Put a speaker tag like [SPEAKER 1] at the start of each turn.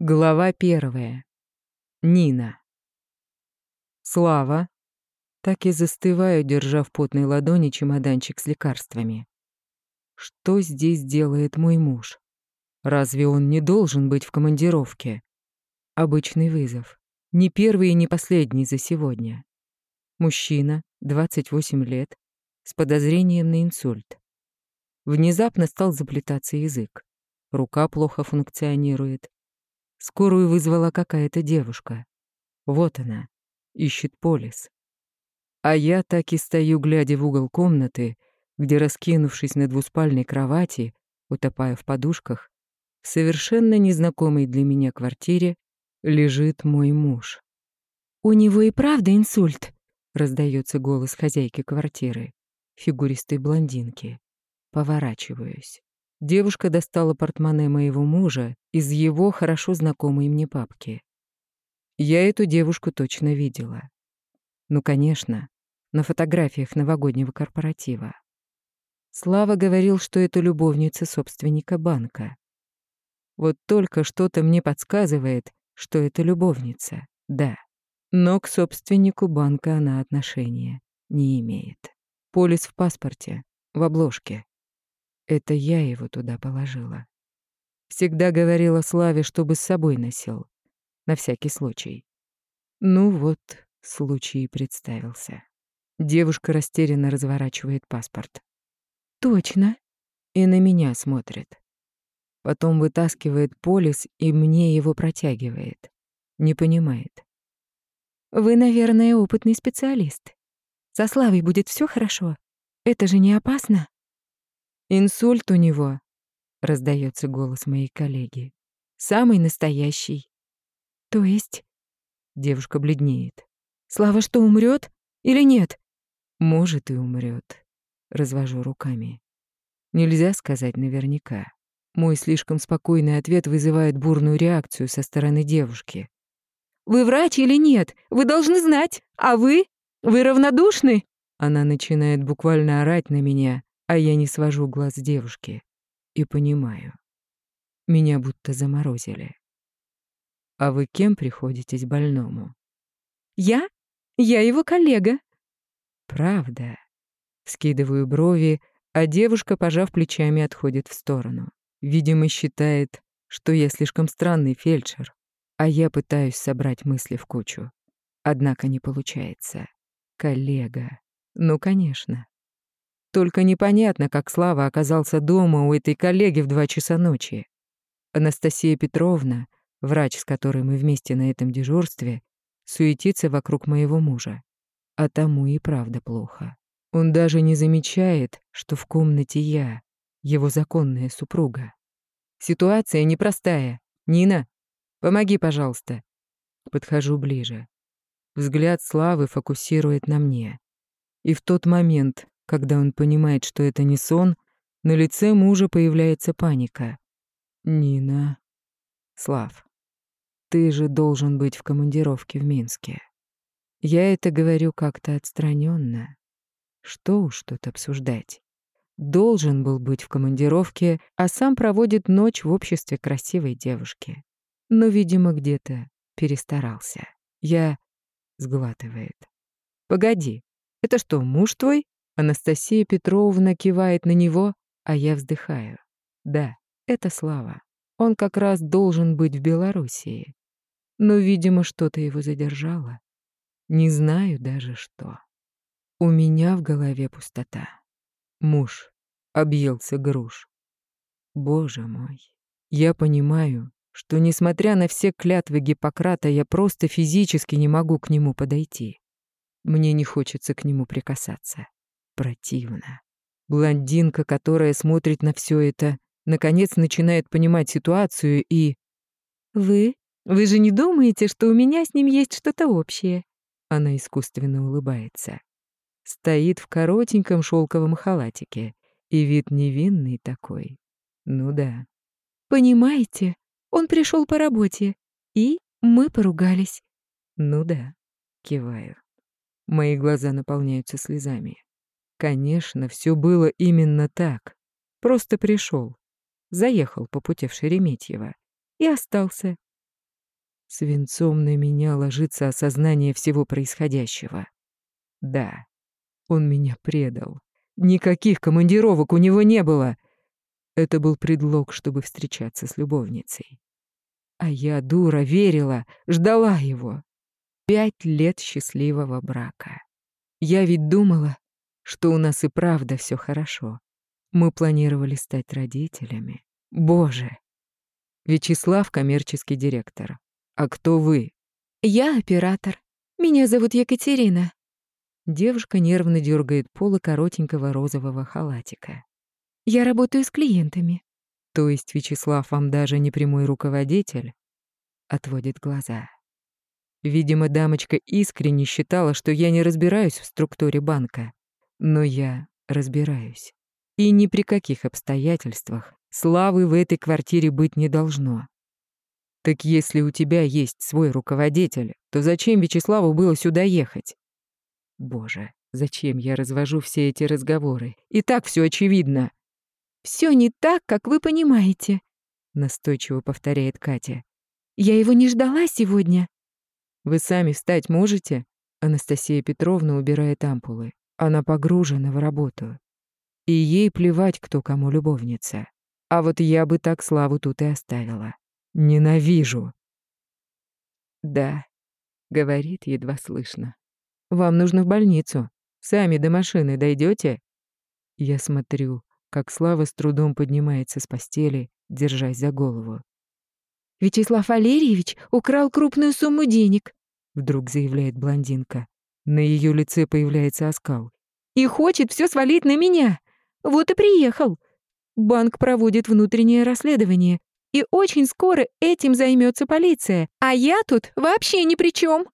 [SPEAKER 1] Глава первая. Нина. Слава. Так и застываю, держа в потной ладони чемоданчик с лекарствами. Что здесь делает мой муж? Разве он не должен быть в командировке? Обычный вызов. Не первый и не последний за сегодня. Мужчина, 28 лет, с подозрением на инсульт. Внезапно стал заплетаться язык. Рука плохо функционирует Скорую вызвала какая-то девушка. Вот она, ищет полис. А я так и стою, глядя в угол комнаты, где, раскинувшись на двуспальной кровати, утопая в подушках, в совершенно незнакомой для меня квартире лежит мой муж.
[SPEAKER 2] «У него и правда инсульт», —
[SPEAKER 1] раздается голос хозяйки квартиры, фигуристой блондинки. Поворачиваюсь. Девушка достала портмоне моего мужа из его хорошо знакомой мне папки. Я эту девушку точно видела. Ну, конечно, на фотографиях новогоднего корпоратива. Слава говорил, что это любовница собственника банка. Вот только что-то мне подсказывает, что это любовница, да. Но к собственнику банка она отношения не имеет. Полис в паспорте, в обложке. Это я его туда положила. Всегда говорила Славе, чтобы с собой носил. На всякий случай. Ну вот, случай представился. Девушка растерянно разворачивает паспорт.
[SPEAKER 2] «Точно?»
[SPEAKER 1] И на меня смотрит. Потом вытаскивает полис и мне его протягивает. Не понимает.
[SPEAKER 2] «Вы, наверное, опытный специалист. Со Славой будет все хорошо. Это же не опасно?»
[SPEAKER 1] Инсульт у него, раздается голос моей коллеги. Самый настоящий.
[SPEAKER 2] То есть?
[SPEAKER 1] Девушка бледнеет.
[SPEAKER 2] Слава что, умрет или нет?
[SPEAKER 1] Может и умрет. Развожу руками. Нельзя сказать наверняка. Мой слишком спокойный ответ вызывает бурную реакцию со стороны девушки.
[SPEAKER 2] «Вы врач или нет? Вы должны знать. А вы? Вы равнодушны?»
[SPEAKER 1] Она начинает буквально орать на меня, а я не свожу глаз с девушки и понимаю. Меня будто заморозили. А вы кем приходитесь больному?
[SPEAKER 2] Я? Я его коллега.
[SPEAKER 1] Правда. Скидываю брови, а девушка, пожав плечами, отходит в сторону. Видимо, считает, что я слишком странный фельдшер, а я пытаюсь собрать мысли в кучу. Однако не получается. Коллега. Ну, конечно. Только непонятно, как Слава оказался дома у этой коллеги в два часа ночи. Анастасия Петровна, врач, с которой мы вместе на этом дежурстве, суетится вокруг моего мужа. А тому и правда плохо. Он даже не замечает, что в комнате я, его законная супруга. Ситуация непростая. Нина, помоги, пожалуйста. Подхожу ближе. Взгляд Славы фокусирует на мне. И в тот момент, когда он понимает, что это не сон, на лице мужа появляется паника. «Нина...» «Слав, ты же должен быть в командировке в Минске. Я это говорю как-то отстраненно. Что уж тут обсуждать. Должен был быть в командировке, а сам проводит ночь в обществе красивой девушки. Но, видимо, где-то перестарался. Я... Сглатывает. «Погоди, это что, муж твой?» Анастасия Петровна кивает на него, а я вздыхаю. Да, это Слава. Он как раз должен быть в Белоруссии. Но, видимо, что-то его задержало. Не знаю даже что. У меня в голове пустота. Муж объелся груш. Боже мой. Я понимаю, что, несмотря на все клятвы Гиппократа, я просто физически не могу к нему подойти. Мне не хочется к нему прикасаться. Противно. Блондинка, которая смотрит на все это, наконец начинает понимать ситуацию и...
[SPEAKER 2] «Вы? Вы же не думаете, что у меня с ним есть что-то общее?»
[SPEAKER 1] Она искусственно улыбается. Стоит в коротеньком шелковом халатике, и вид невинный такой. Ну да.
[SPEAKER 2] «Понимаете, он пришел по работе, и мы поругались».
[SPEAKER 1] Ну да, киваю. Мои глаза наполняются слезами. Конечно, все было именно так. Просто пришел, заехал по пути в Шереметьево и остался. Свинцом на меня ложится осознание всего происходящего. Да, он меня предал. Никаких командировок у него не было. Это был предлог, чтобы встречаться с любовницей. А я, дура, верила, ждала его. Пять лет счастливого брака. Я ведь думала, что у нас и правда все хорошо. Мы планировали стать родителями. Боже! Вячеслав — коммерческий директор. А кто вы?
[SPEAKER 2] Я оператор. Меня зовут Екатерина.
[SPEAKER 1] Девушка нервно дергает полы коротенького розового халатика.
[SPEAKER 2] Я работаю с клиентами.
[SPEAKER 1] То есть Вячеслав вам даже не прямой руководитель? Отводит глаза. Видимо, дамочка искренне считала, что я не разбираюсь в структуре банка. Но я разбираюсь. И ни при каких обстоятельствах славы в этой квартире быть не должно. Так если у тебя есть свой руководитель, то зачем Вячеславу было сюда ехать? Боже, зачем я развожу все эти разговоры? И так все очевидно.
[SPEAKER 2] Все не так, как вы понимаете,
[SPEAKER 1] настойчиво повторяет Катя.
[SPEAKER 2] Я его не ждала сегодня.
[SPEAKER 1] Вы сами встать можете? Анастасия Петровна убирает ампулы. Она погружена в работу. И ей плевать, кто кому любовница. А вот я бы так Славу тут и оставила. Ненавижу. Да, говорит едва слышно. Вам нужно в больницу. Сами до машины дойдете? Я смотрю, как Слава с трудом поднимается с постели, держась за голову.
[SPEAKER 2] «Вячеслав Валерьевич украл крупную сумму денег», —
[SPEAKER 1] вдруг заявляет блондинка. На ее лице появляется оскал.
[SPEAKER 2] «И хочет все свалить на меня. Вот и приехал. Банк проводит внутреннее расследование, и очень скоро этим займется полиция, а я тут вообще ни при чем.